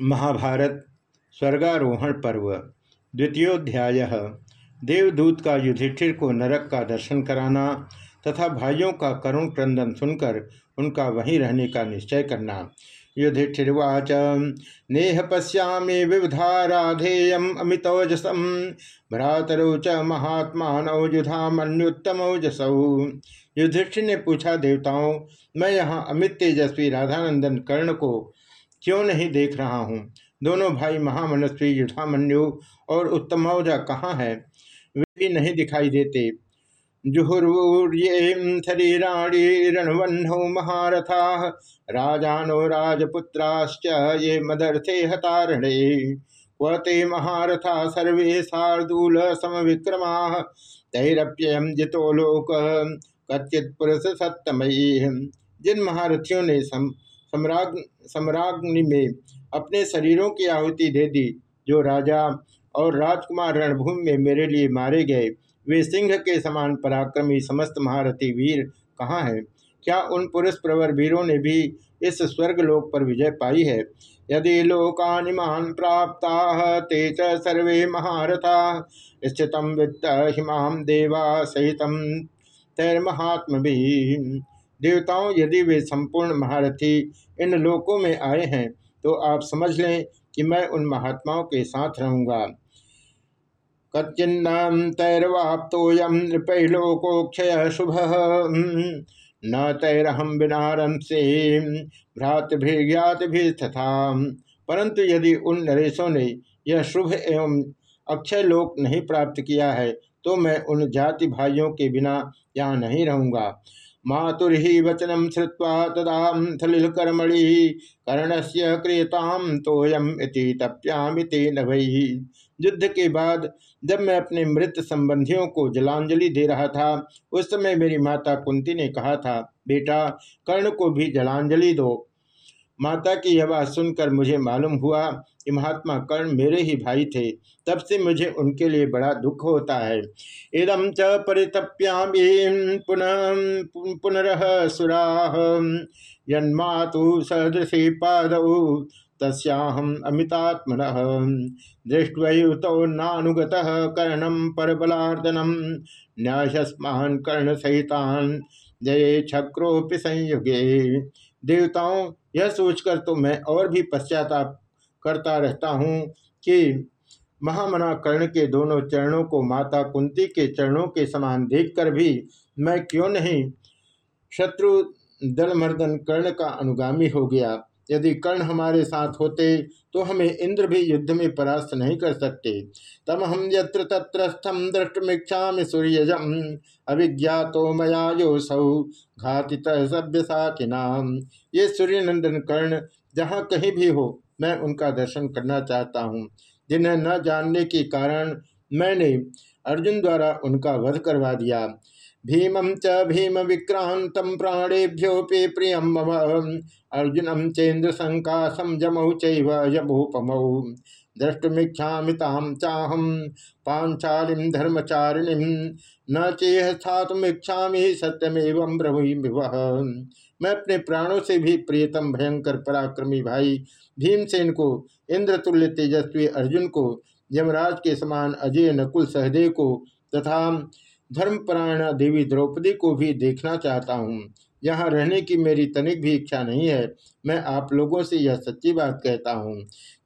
महाभारत, स्वर्गारोहण पर्व, द्वितीयोध्याय, देवदूत का युधिष्ठिर को नरक का दर्शन कराना तथा भाइयों का करुण क्रंदन सुनकर उनका वहीं रहने का निश्चय करना। युधिष्ठिर्वाच नेह पश्यामी विविधा राधेयम अमितौजसम, भ्रातरौ च महात्मा युधामन्युत्तमौजसौ। युधिष्ठिर ने पूछा, देवताओं, मैं यहाँ अमित तेजस्वी राधानंदन कर्ण को क्यों नहीं देख रहा हूँ? दोनों भाई महामनस्वी युधामन्यु और उत्तमौजा कहाँ है? वे भी नहीं दिखाई देते। महारथा, राजानो राजपुत्राश्च ये मदर्थे हतारणे। वते महारथा सर्वे शार्दूल समविक्रमा तैरप्ययम जितो लोक, कच्चित पुरुष सप्तमयी जिन महारथियों ने सम सम्राग, सम्राग्नि में अपने शरीरों की आहुति दे दी, जो राजा और राजकुमार रणभूमि में मेरे लिए मारे गए। वे सिंह के समान पराक्रमी समस्त महारथी वीर कहाँ हैं? क्या उन पुरुष प्रवर वीरों ने भी इस स्वर्गलोक पर विजय पाई है? यदि लोकानिमान प्राप्ता, ते सर्वे महारथा। स्थित वित्त हिमाम देवा सहित तैर्महात्म भी देवताओं यदि वे संपूर्ण महारथी इन लोकों में आए हैं तो आप समझ लें कि मैं उन महात्माओं के साथ रहूँगा। कच्चिन्नाम तैरवाप्तोयम नृपैलोकोक्षय शुभ। न तैरहम बिनारम से भ्रातृज्ञात भी तथा परंतु यदि उन नरेशों ने यह शुभ एवं अक्षय लोक नहीं प्राप्त किया है तो मैं उन जाति भाइयों के बिना यहाँ नहीं रहूँगा। मातुर्हि वचनम श्रुवा तदा थलिलकर्मणि कर्ण से क्रियताम तोयम इति तप्यामिति नभई युद्ध के बाद जब मैं अपने मृत संबंधियों को जलांजलि दे रहा था, उस समय मेरी माता कुंती ने कहा था, बेटा, कर्ण को भी जलांजलि दो। माता की यह बात सुनकर मुझे मालूम हुआ कि महात्मा कर्ण मेरे ही भाई थे। तब से मुझे उनके लिए बड़ा दुख होता है। इदम च परितप्यामी पुनः पुनरह सुरा। यन्मातु सदृशी पाद तस्याहम अमितात्मन। दृष्टुत नानुगत कर्णम परबलार्दनम न्यायस्मान कर्ण सहितान जय छक्रोपि संयुगे। देवताओं यह सोचकर तो मैं और भी पश्चाताप करता रहता हूँ कि महामना कर्ण के दोनों चरणों को माता कुंती के चरणों के समान देखकर भी मैं क्यों नहीं? शत्रु दलमर्दन कर्ण का अनुगामी हो गया। यदि कर्ण हमारे साथ होते तो हमें इंद्र भी युद्ध में परास्त नहीं कर सकते। तम हम यत्र तत्रस्थम दृष्टमीक्षा सूर्यजम अभिज्ञातो मया यो सौ घातित सभ्य नाम ये सूर्यनंदन कर्ण, जहाँ कहीं भी हो, मैं उनका दर्शन करना चाहता हूँ। जिन्हें न जानने के कारण मैंने अर्जुन द्वारा उनका वध करवा दिया। भीमं च भीम विक्रांत प्राणेभ्योपि प्रिय मम। चेन्द्र संकाशम जमौ चमूपमौ द्रष्टुमीक्षाताम चाहम पांचालिम धर्मचारिणी। न चेह स्थातुमीक्षा सत्यमेव ब्रह्मी मैं अपने प्राणों से भी प्रियतम, भयंकर, पराक्रमी भाई, भीमसेन को, इंद्रतुल्य तेजस्वी अर्जुन को, यमराज के समान अजय, नकुल सहदेव को, तथा धर्मपरायणा देवी द्रौपदी को भी देखना चाहता हूँ। यहाँ रहने की मेरी तनिक भी इच्छा नहीं है। मैं आप लोगों से यह सच्ची बात कहता हूँ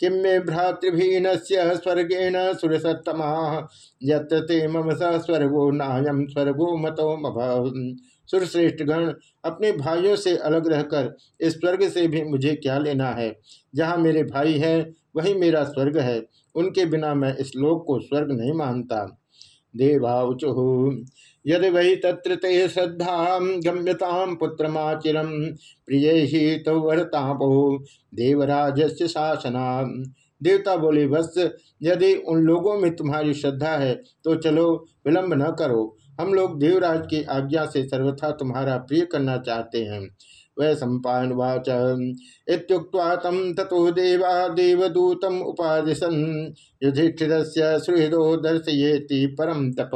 कि मे भ्रातृभीन स्वर्गेण सुरसतमा ये मम स स्वर्गो नायम स्वर्गो मतो सुरश्रेष्ठ गण, अपने भाइयों से अलग रहकर इस स्वर्ग से भी मुझे क्या लेना है? जहाँ मेरे भाई हैं, वही मेरा स्वर्ग है। उनके बिना मैं इस लोक को स्वर्ग नहीं मानता। देवाचु यदि वही तत्र ते श्रद्धा गम्यताम पुत्रमाचिरम प्रिय ही तो वरतापो देवराज से शासना देवता बोले, बस, यदि उन लोगों में तुम्हारी श्रद्धा है तो चलो, विलंब न करो। हम लोग देवराज की आज्ञा से सर्वथा तुम्हारा प्रिय करना चाहते हैं। वै सम्पावाच इतुक्ता तम तथो देवा देवदूतम उपादिशन। युधिष्ठिर सुहृदो दर्शयेति परम तप।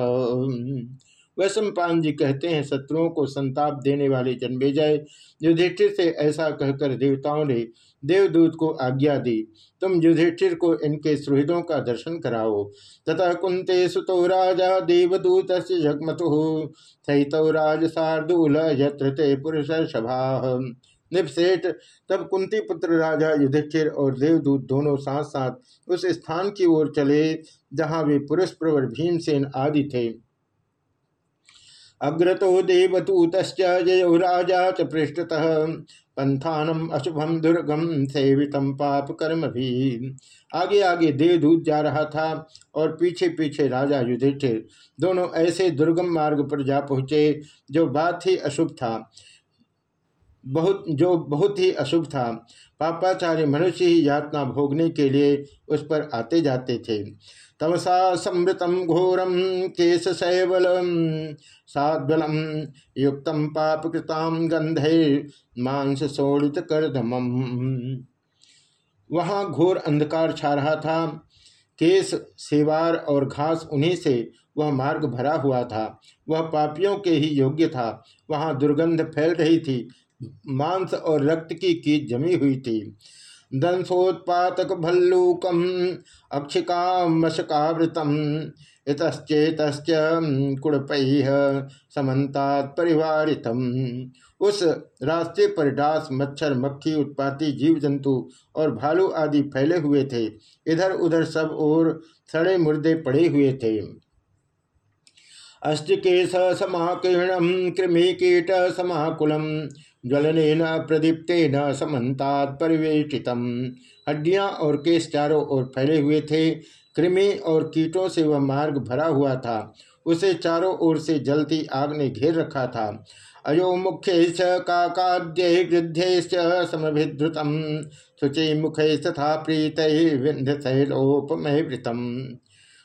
वैश्वपान जी कहते हैं, शत्रुओं को संताप देने वाले जन्मेजय, युधिष्ठिर से ऐसा कहकर देवताओं ने देवदूत को आज्ञा दी, तुम युधिष्ठिर को इनके सुहृदों का दर्शन कराओ। तथा कुंते सुतो राजा देवदूत जगमतु सहित राज शार्दूल यत्र पुरुष सभा निपसेठ तब कुंती पुत्र राजा युधिष्ठिर और देवदूत दोनों साथ साथ उस स्थान की ओर चले, जहाँ वे पुरुष प्रवर भीमसेन आदि थे। अग्रतो देवदूत जयो राजा च पृष्ठतः। पंथानम अशुभम दुर्गम सेवितम पाप कर्म भी आगे आगे देवदूत जा रहा था और पीछे पीछे राजा युधिष्ठिर दोनों ऐसे दुर्गम मार्ग पर जा पहुँचे, जो बात ही अशुभ था। बहुत, जो बहुत ही अशुभ था। पापाचार्य मनुष्य ही यातना भोगने के लिए उस पर आते जाते थे। तमसा समृतम घोरम केश शैवलम साद्वलम युक्त पापकृताम गंधे मांस शोड़ित करदम वहाँ घोर अंधकार छा रहा था। केस सेवार और घास उन्हीं से वह मार्ग भरा हुआ था। वह पापियों के ही योग्य था। वहाँ दुर्गंध फैल रही थी। मांस और रक्त की कीट जमी हुई थी। दंशोत्पातक भल्लूकम अक्षिका मशकावृतम इतश्चेत कुड़पै समन्तात परिवारितम। उस रास्ते पर डास मच्छर, मक्खी, उत्पाती जीव जंतु और भालू आदि फैले हुए थे। इधर उधर सब ओर सड़े मुर्दे पड़े हुए थे। अष्टकेश समाकीर्णम कृमि कीट समाकुलम ज्वलन प्रदीप्ते न समन्तात परिवेष्टित हड्डियाँ और केस चारों ओर फैले हुए थे। कृमि और कीटों से वह मार्ग भरा हुआ था। उसे चारों ओर से जलती आग ने घेर रखा था। अयो मुख्य काकाद्य गृध्य समभिद्रुतम। शुचि मुख तथा प्रीत विंध्य शैलोपमृतम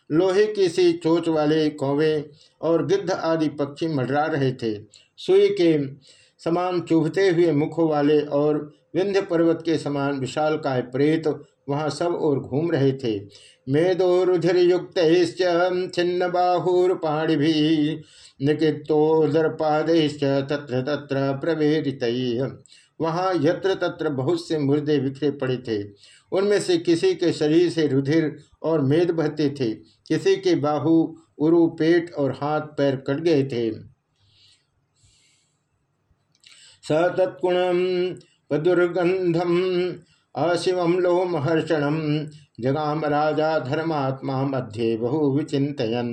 लोहे की सी चोच वाले कौवे और गिद्ध आदि पक्षी मंडरा रहे थे। सुई के समान चुभते हुए मुखों वाले और विंध्य पर्वत के समान विशाल काय प्रेत वहाँ सब और घूम रहे थे। मेदो रुधिर युक्त छिन्न बाहुर पाणी भी निकितोदरपादेश्च तत्र तत्र प्रवेरित। वहाँ यत्र तत्र बहुत से मुर्दे बिखरे पड़े थे। उनमें से किसी के शरीर से रुधिर और मेद बहते थे। किसी के बाहु, उरु, पेट और हाथ पैर कट गए थे। स तत्कुण दुर्गंधम अशिवम लोमहर्षणम जगाम राजा धर्मात्मा मध्य बहु विचिंतन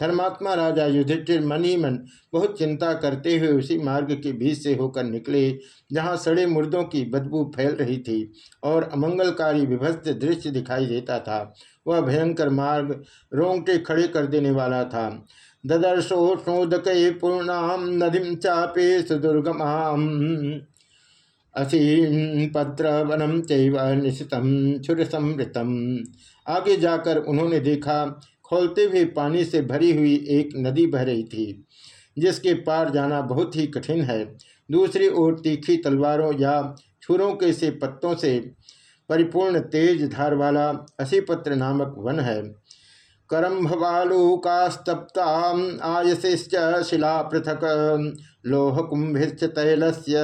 धर्मात्मा राजा युधिष्ठिर मन मन बहुत चिंता करते हुए उसी मार्ग के बीच से होकर निकले, जहाँ सड़े मुर्दों की बदबू फैल रही थी और अमंगलकारी विभस्त दृश्य दिखाई देता था। वह भयंकर मार्ग रोंगटे खड़े कर देने वाला था। ददर्शोष्णोदक पूर्णाम नदीम चापे सुदुर्गमाम असीम पत्र वनम चैव निशितम समृतम आगे जाकर उन्होंने देखा, खोलते हुए पानी से भरी हुई एक नदी बह रही थी, जिसके पार जाना बहुत ही कठिन है। दूसरी ओर तीखी तलवारों या छुरों के से पत्तों से परिपूर्ण तेज धार वाला असीपत्र नामक वन है। करम्भवालूकास्तप्ता आयशिश्च शिला पृथक लोह कुंभिश्च तैलस्य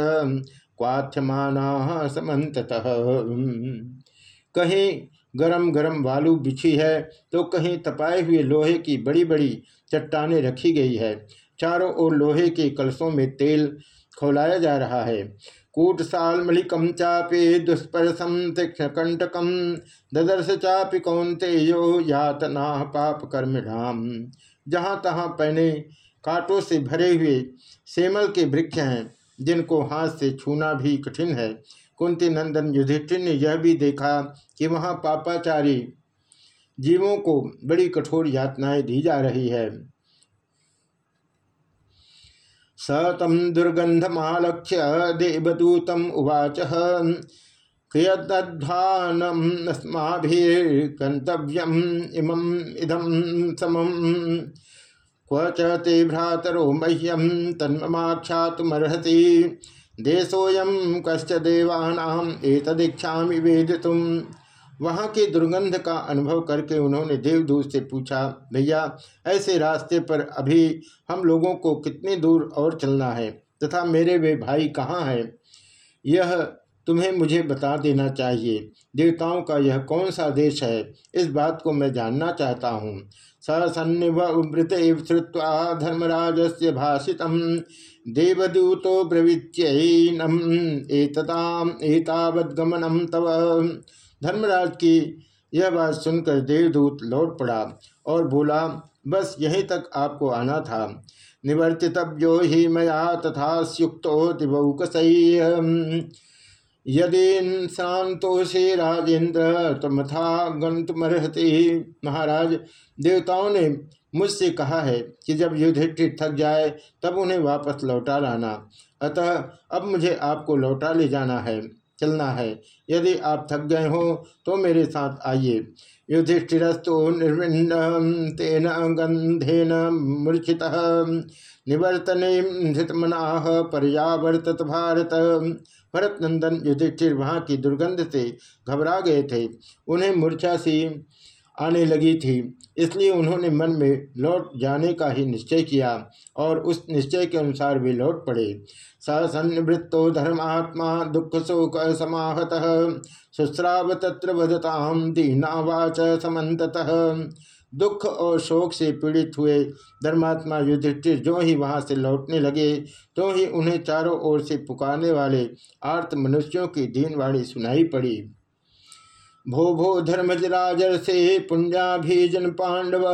क्वाथ्यमाना समत कहीं, गरम गरम वालू बिछी है तो कहीं, तपाए हुए लोहे की बड़ी बड़ी चट्टाने रखी गई है। चारों ओर लोहे के कलशों में तेल खोलाया जा रहा है। कूटसालमलिकम चापे दुष्परसम तीक्षणकंटकम ददर्श चापि कौंतेयो यातना पाप कर्मिणाम जहाँ तहाँ पहने कांटों से भरे हुए सेमल के वृक्ष हैं, जिनको हाथ से छूना भी कठिन है। कुंती नंदन युधिष्ठिर ने यह भी देखा कि वहाँ पापाचारी जीवों को बड़ी कठोर यातनाएँ दी जा रही है। स तम दुर्गंधमालक्ष्य देवदूतम उवाच। क्रियद्धानमस्माभिर्गंतव्यम इमम इदम समम। क्व ते भ्रातरो मह्यम तन्ममाख्यातुमर्हति। देशोऽयं कश्च देवानाम एतदीक्षा वेदितुम। वहाँ के दुर्गंध का अनुभव करके उन्होंने देवदूत से पूछा, भैया, ऐसे रास्ते पर अभी हम लोगों को कितनी दूर और चलना है? तथा मेरे वे भाई कहाँ हैं? यह तुम्हें मुझे बता देना चाहिए। देवताओं का यह कौन सा देश है? इस बात को मैं जानना चाहता हूँ। सन्निवृत श्रुवा धर्मराज से भाषित देवदूतो ब्रवीच्यनम एतावद्गमनम तव। धर्मराज की यह बात सुनकर देवदूत लौट पड़ा और बोला, बस यहीं तक आपको आना था। निवर्तितव्यो ही मया तथा स्युक्तो दिवौकसई यदि शांतो से राजेंद्र तमथा गंतमर्हति महाराज, देवताओं ने मुझसे कहा है कि जब युधिष्ठिर थक जाए, तब उन्हें वापस लौटा लाना। अतः अब मुझे आपको लौटा ले जाना है। चलना है। यदि आप थक गए हो तो मेरे साथ आइए। युधिष्ठिरस्तु निर्विण्ण तेन गंधेन मूर्छित निवर्तने धृतमनाह पर्यावर्तत भारत। भरत नंदन युधिष्ठिर वहाँ की दुर्गंध से घबरा गए थे। उन्हें मूर्छा सी आने लगी थी। इसलिए उन्होंने मन में लौट जाने का ही निश्चय किया और उस निश्चय के अनुसार वे लौट पड़े। सन्निवृत्तो धर्मात्मा दुख शोक समाहत सुस्राव तत्र वदताम दीनावाच समत दुख और शोक से पीड़ित हुए धर्मात्मा युधिष्ठिर जो ही वहाँ से लौटने लगे तो ही उन्हें चारों ओर से पुकारने वाले आर्त मनुष्यों की दीनवाणी सुनाई पड़ी। भो भो धर्मजराजर्षे पुण्याभिजन पांडव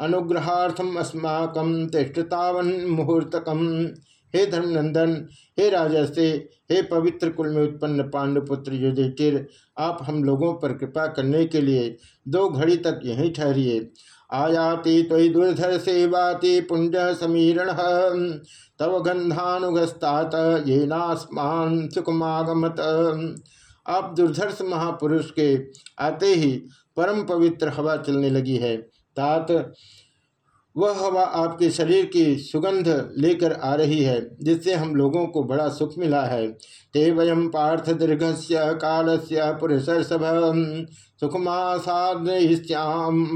अनुग्रहार्थम अस्माक तिष्ठतावन मुहूर्तकम हे धर्मनंदन हे राजर्षे, हे पवित्र कुल में उत्पन्न पांडुपुत्र युधिष्ठिर, आप हम लोगों पर कृपा करने के लिए दो घड़ी तक यहीं ठहरिए। आयाति तयि दुर्धर सेवाति पुण्य समीरण, तव गंधानुगस्तात ये नास्मान सुखमागमत। आप दुर्धर्ष महापुरुष के आते ही परम पवित्र हवा चलने लगी है। तात, वह हवा आपके शरीर की सुगंध लेकर आ रही है, जिससे हम लोगों को बड़ा सुख मिला है। ते वयम पार्थ दीर्घ से काल से पुरुष सुखमासाद्याम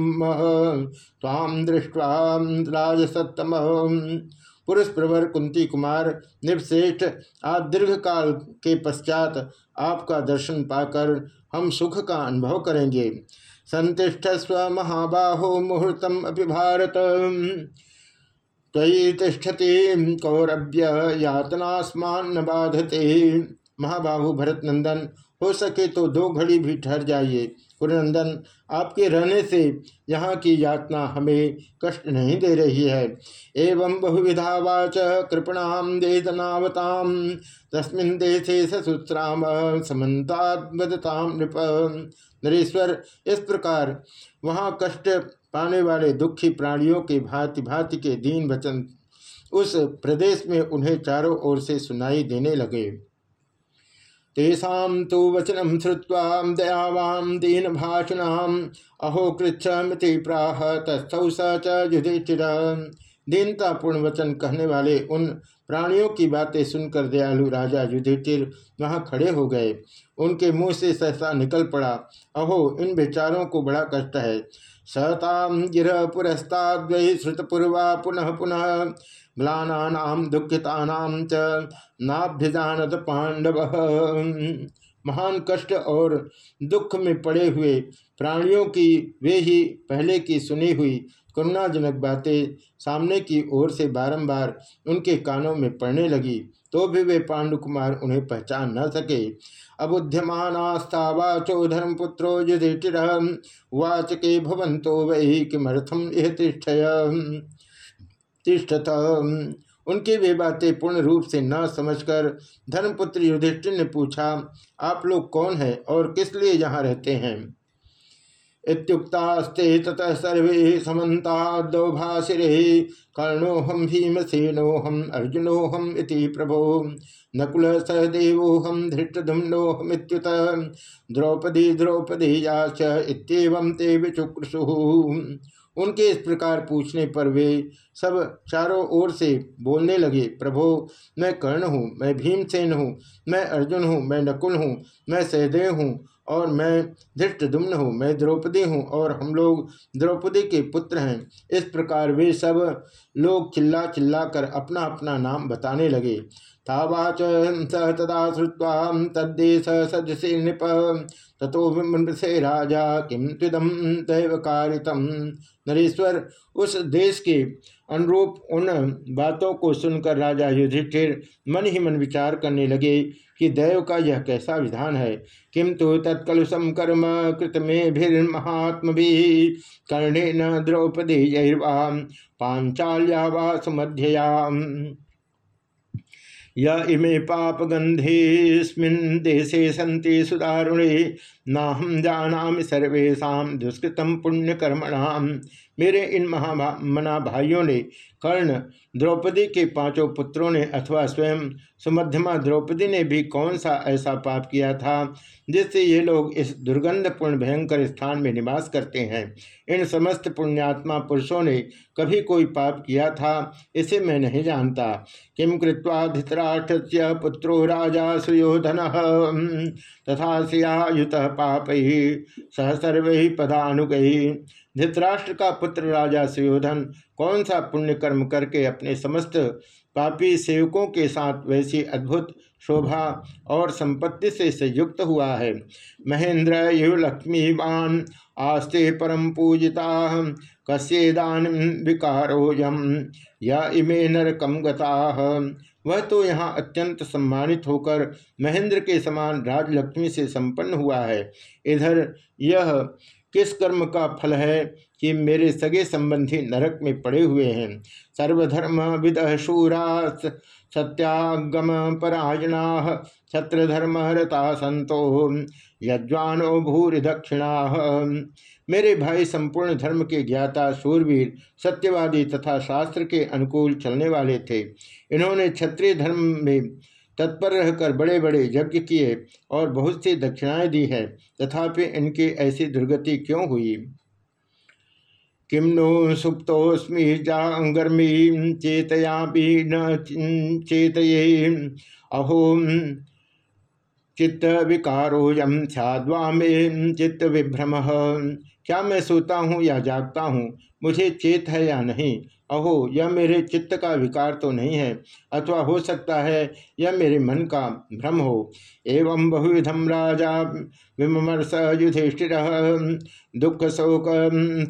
ताम दृष्टवा राजसतम पुरुष प्रवर कुंती कुमार निपश्रेष्ठ आप दीर्घ काल के पश्चात आपका दर्शन पाकर हम सुख का अनुभव करेंगे। संतिष्ठ स्व महाबाहो मुहूर्तम अभी भारत तिष्ठति कौरभ्य यातनास्मान बाधते। महाबाहु भरत नंदन हो सके तो दो घड़ी भी ठहर जाइए। कुरनंदन आपके रहने से यहाँ की यातना हमें कष्ट नहीं दे रही है। एवं बहुविधावाच कृपणाम देदनावताम तस्मिन देशे ससूत्राम समन्तात्मदताम नृप। नरेश्वर, इस प्रकार वहाँ कष्ट पाने वाले दुखी प्राणियों के भांति भांति के दीन वचन उस प्रदेश में उन्हें चारों ओर से सुनाई देने लगे। तेषा तो वचनम श्रुवा दयावाम दीन भाषणाम अहो कृच्छमिति प्राह तस्थौ स युधिष्ठिर। दीनतापूर्ण वचन कहने वाले उन प्राणियों की बातें सुनकर दयालु राजा युधिष्ठिर वहाँ खड़े हो गए। उनके मुँह से सहसा निकल पड़ा। अहो, इन बेचारों को बड़ा कष्ट है। सताम गिर पुरस्ता श्रुतपूर्वा पुनः पुनः म्लानाम दुखितानाम च नाभ्यजानत पांडव महान कष्ट और दुख में पड़े हुए प्राणियों की वे ही पहले की सुनी हुई करुणाजनक बातें सामने की ओर से बारंबार उनके कानों में पड़ने लगी तो भी वे पांडुकुमार उन्हें पहचान न सके। अबुध्यमानास्ता वाचो धर्मपुत्रो युधिष्ठिर वाच के भवंतो वही किमर्थम यह तिष्ठत। उनकी वे बातें पूर्ण रूप से न समझकर धर्मपुत्र युधिष्ठिर ने पूछा, आप लोग कौन हैं और किस लिए यहाँ रहते हैं? इतुक्तास्ते ततः सर्वे समन्ता दौभाषिरे कर्णोहम भीमसेनोहम अर्जुनोहम इति प्रभो। नकुल सहदेवोहम धृष्टधुम्नोहमित्युत द्रौपदी द्रौपदी याच इतम ते विचुक्रसु उनके इस प्रकार पूछने पर वे सब चारों ओर से बोलने लगे, प्रभो, मैं कर्ण हूँ, मैं भीमसेन हूँ, मैं अर्जुन हूँ, मैं नकुल हूँ, मैं सहदेव हूँ और मैं धृष्ट दुम्न हूँ, मैं द्रौपदी हूँ और हम लोग द्रौपदी के पुत्र हैं। इस प्रकार वे सब लोग चिल्ला चिल्ला कर अपना अपना नाम बताने लगे। तावाच स तदा श्रुवा तद्देश सदृशे नृप। तथो विमृशे राजा किम त्विदम दैव कारितम नरेश्वर, उस देश के अनुरूप उन बातों को सुनकर राजा युधिष्ठिर मन ही मन विचार करने लगे कि दैव का यह कैसा विधान है। किंतु तत्कलुषम कर्म कृत में भी कर्णे न द्रौपदी जैर्वा मध्ययाम या इमे पाप गंधेस्मिन देशे सन्ति सुदारुणे नाहम जाना सर्वेशा दुष्कृत पुण्य कर्मणाम मेरे इन महामना भाइयों ने कर्ण द्रौपदी के पाँचों पुत्रों ने अथवा स्वयं सुमध्यमा द्रौपदी ने भी कौन सा ऐसा पाप किया था, जिससे ये लोग इस दुर्गंधपूर्ण भयंकर स्थान में निवास करते हैं? इन समस्त पुण्यात्मा पुरुषों ने कभी कोई पाप किया था? इसे मैं नहीं जानता। किम कृत्वा धृतराष्ट्र पुत्रो राजा सुयोधन? तथा सियायुत पाप ही सह सर्व पदानुगही धृतराष्ट्र का पुत्र राजा सुयोधन कौन सा पुण्य कर्म करके अपने समस्त पापी सेवकों के साथ वैसी अद्भुत शोभा और संपत्ति से संयुक्त हुआ है? महेंद्र, यु लक्ष्मीवान आस्ते परम पूजिता कस्येदान विकारोयम या इमे नरकम गता। वह तो यहाँ अत्यंत सम्मानित होकर महेंद्र के समान राजलक्ष्मी से संपन्न हुआ है। इधर यह किस कर्म का फल है कि मेरे सगे संबंधी नरक में पड़े हुए हैं। सर्वधर्म विद शूरा सत्यागम परायणा छत्रधर्म रता संतो यज्वानो भूरि दक्षिणा। मेरे भाई संपूर्ण धर्म के ज्ञाता सूरवीर सत्यवादी तथा शास्त्र के अनुकूल चलने वाले थे। इन्होंने क्षत्रिय धर्म में तत्पर रहकर बड़े बड़े यज्ञ किए और बहुत सी दक्षिणाएँ दी है। तथापि इनकी ऐसी दुर्गति क्यों हुई? किम नो सुप्तोस्मी जांगर्मी चेतया भी न चेतये अहो चित्त विकारोयम छाद्वा में चित्त विभ्रम क्या मैं सोता हूँ या जागता हूँ? मुझे चेत है या नहीं? अहो, यह मेरे चित्त का विकार तो नहीं है, अथवा हो सकता है यह मेरे मन का भ्रम हो। एवं बहुविधम राजा विमर्श युधिष्ठिर दुख शोक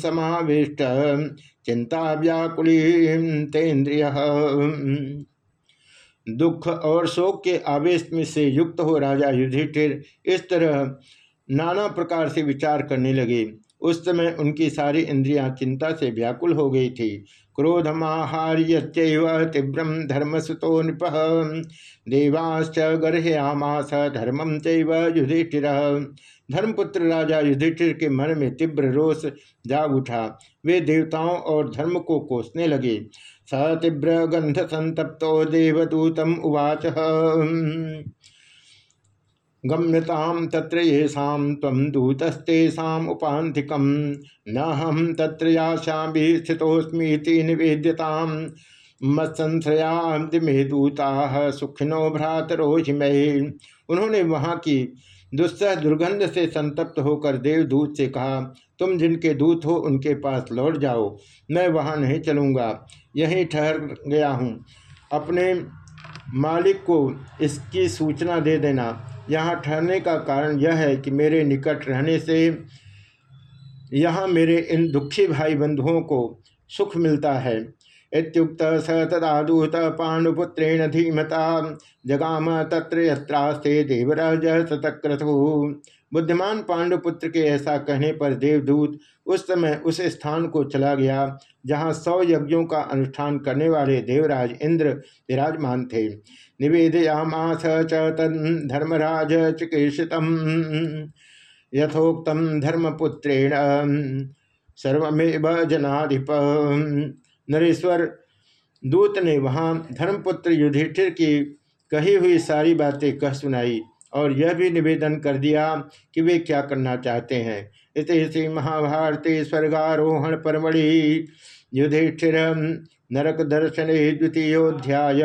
समाविष्ट चिंता व्याकुली तेन्द्रिय। दुख और शोक के आवेश में से युक्त हो राजा युधिष्ठिर इस तरह नाना प्रकार से विचार करने लगे। उस समय उनकी सारी इंद्रियाँ चिंता से व्याकुल हो गई थी। क्रोधमाहार्य तीव्रम धर्मसुतो नृप। देवाश्च गर्हयामास धर्मम चैव युधिष्ठिर। धर्मपुत्र राजा युधिष्ठिर के मन में तीव्र रोष जाग उठा। वे देवताओं और धर्म को कोसने लगे। स तीव्र गंध संतप्तो देवदूतम उवाच। गम्यताम तत्र येषाम तम दूतस्तेषाम उपाधिकम न हम तत्र याशाभि स्थितोस्मीति निवेद्यताम। मत्संश्रयादिमे दूता सुखिनो भ्रातरो उन्होंने वहाँ की दुस्सह दुर्गंध से संतप्त होकर देवदूत से कहा, तुम जिनके दूत हो, उनके पास लौट जाओ। मैं वहाँ नहीं चलूँगा। यहीं ठहर गया हूँ। अपने मालिक को इसकी सूचना दे देना। यहाँ ठहरने का कारण यह है कि मेरे निकट रहने से यहाँ मेरे इन दुखी भाई बंधुओं को सुख मिलता है। इतुक्त स तदादूत पांडुपुत्रेण धीमता, जगाम तत्र यत्रास्ते देवराज सतक्रतु बुद्धिमान पांडुपुत्र के ऐसा कहने पर देवदूत उस समय उस स्थान को चला गया, जहाँ सौ यज्ञों का अनुष्ठान करने वाले देवराज इंद्र विराजमान थे। निवेदयामास च धर्मराज चिकीर्षित यथोक्त धर्मपुत्रेण सर्वमेव जनाधिप। नरेश्वर दूत ने वहाँ धर्मपुत्र युधिष्ठिर की कही हुई सारी बातें कह सुनाई और यह भी निवेदन कर दिया कि वे क्या करना चाहते हैं। इस महाभारती स्वर्गारोहण परमढ़ि युधिष्ठिर नरक दर्शन द्वितीयोध्याय।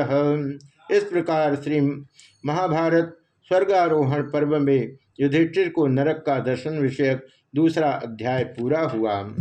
इस प्रकार श्री महाभारत स्वर्गारोहण पर्व में युधिष्ठिर को नरक का दर्शन विषयक दूसरा अध्याय पूरा हुआ।